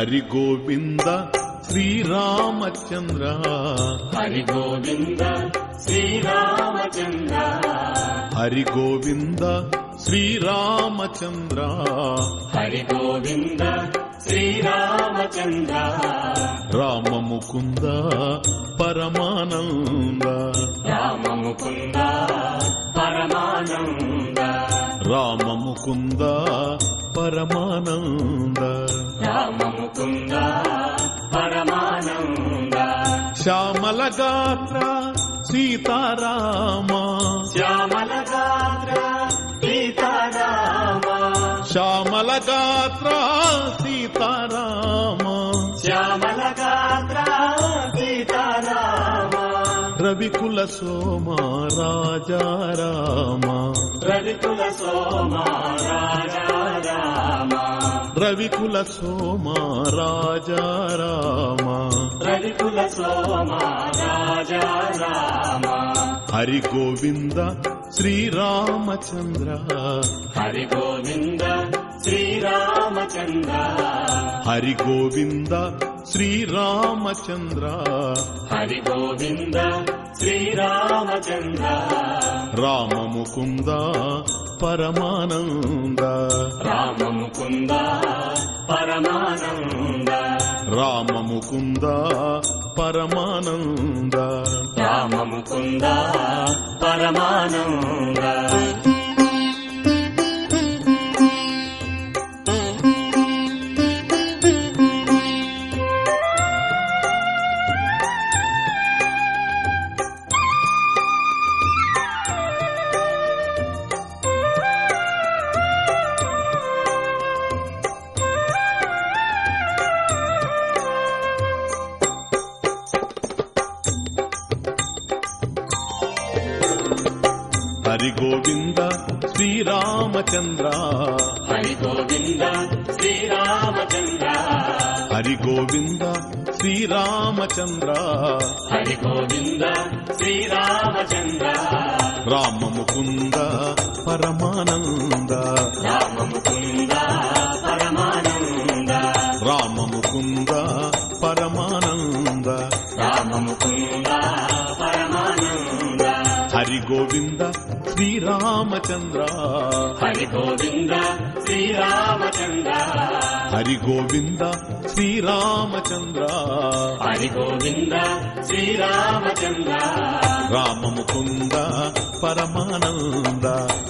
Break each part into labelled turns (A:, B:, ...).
A: హరి గోవింద శ్రీరామచంద్ర.
B: హరి గోవింద శ్రీరామచంద్ర.
A: హరి గోవింద శ్రీరామచంద్ర.
B: హరి గోవింద శ్రీరామచంద్ర.
A: రామ ముకుంద పరమానంద.
B: రామ ముకుంద పరమానంద.
A: రామ ముకుంద పరమానంద.
B: రామ ముకుంద పరమానంద.
A: శ్యామల గాత్ర సీతారామ.
B: శ్యామల గాత్ర సీతారామ.
A: శ్యామల గాత్ర సీతారామ.
B: శ్యామల గాత్ర
A: రవికుల సోమ రాజా రామ.
B: రవికుల సోమ రాజా రామ.
A: రవికుల సోమ రాజా రామ.
B: రవికుల సోమ రాజా రామ.
A: హరి గోవింద శ్రీరామచంద్ర
B: హరి గోవింద శ్రీరామచంద్ర
A: హరి గోవింద శ్రీరామచంద్ర
B: హరి గోవింద శ్రీరామచంద్ర.
A: రామ ముకుంద పరమానంద.
B: రామ ముకుంద పరమానంద.
A: రామ ముకుంద పరమానంద.
B: రామ ముకుంద పరమానంద.
A: హరి గోవింద శ్రీరామచంద్ర.
B: హరి గోవింద శ్రీరామచంద్ర.
A: హరి గోవింద శ్రీరామచంద్ర.
B: హరి గోవింద శ్రీరామచంద్ర.
A: రామ ముకుంద పరమానంద.
B: రామ ముకుంద పరమానంద.
A: రామ ముకుంద హరి గోవింద శ్రీరామచంద్ర.
B: హరి గోవింద శ్రీరామచంద్ర.
A: హరి గోవింద శ్రీరామచంద్ర.
B: హరి గోవింద శ్రీరామచంద్ర.
A: రామ ముకుంద పరమానంద.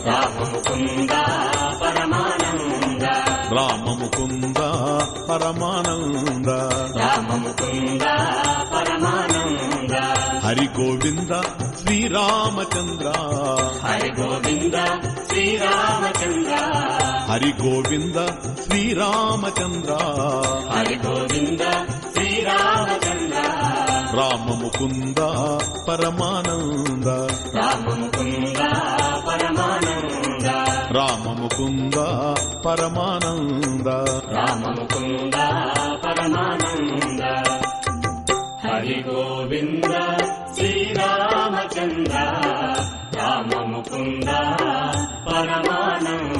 B: రామ ముకుంద పరమానంద.
A: రామ ముకుంద పరమానంద.
B: రామ ముకుంద పరమానంద
A: హరి గోవింద శ్రీరామచంద్ర.
B: హరి గోవింద శ్రీరామచంద్ర.
A: హరి గోవింద శ్రీరామచంద్ర.
B: హరి గోవింద శ్రీరామచంద్ర.
A: రామ ముకుంద పరమానంద.
B: రామ ముకుంద పరమానంద.
A: రామ ముకుంద పరమానంద.
B: రామ ముకుంద పరమానంద. హరి గోవింద శ్రీరామచంద్ర రామ ముకుంద పరమానంద.